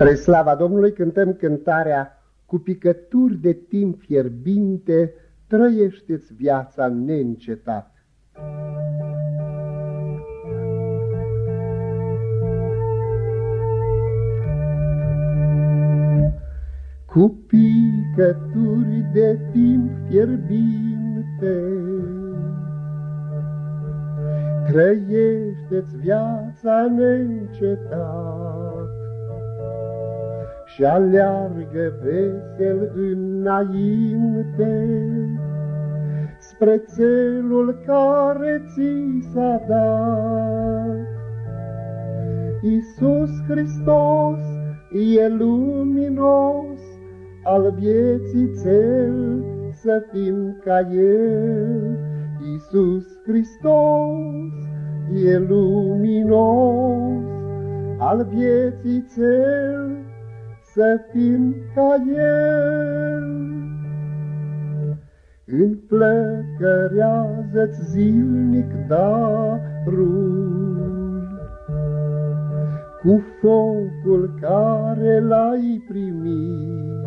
Spre slava Domnului cântăm cântarea Cu picături de timp fierbinte Trăiește-ți viața neîncetat. Cu picături de timp fierbinte Trăiește-ți viața neîncetat și aleargă vesel înainte spre celul care ți s-a dat. Iisus Hristos e luminos al vieții cel, să fim ca El. Iisus Hristos e luminos al vieții cel, să fim ca El. Înflăcărează-ți zilnic darul, Cu focul care l-ai primit.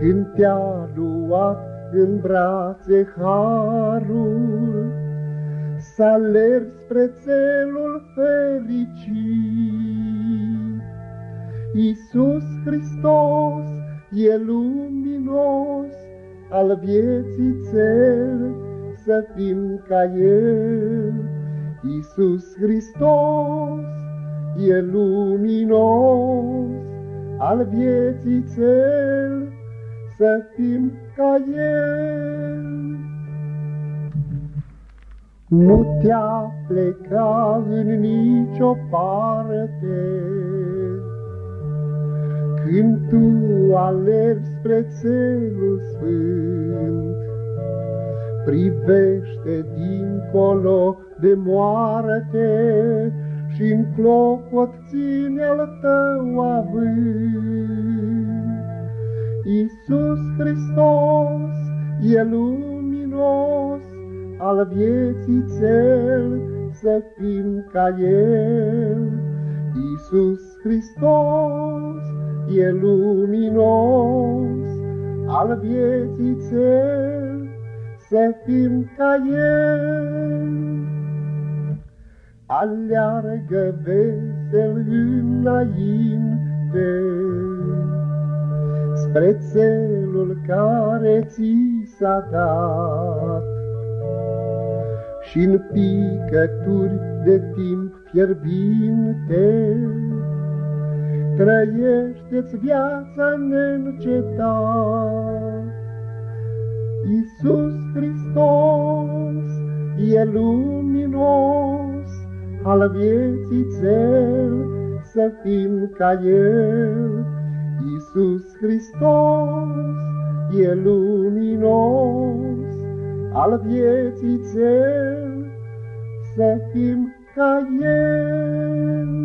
Când te-a luat în brațe harul, Să alergi spre țelul fericit. Iisus Hristos e luminos al vieții cel, să fim ca El. Iisus Hristos e luminos al vieții cel, să fim ca El. Nu te-a plecat în nicio parte, când tu alergi spre țelul sfânt, privește dincolo de moarte și în clopot ține-l tău avânt. Iisus Hristos e luminos al vieții cel, să fim ca El. Iisus Hristos e luminos al vieții cel, să fim ca El. Aleargă vesel înainte, spre țelul care ți s-a dat. și în picături de timp fierbinte, Trăiește-ți viața neîncetat. Iisus Hristos e luminos al vieții cel, să fim ca El. Iisus Hristos e luminos al vieții cel, să fim ca El.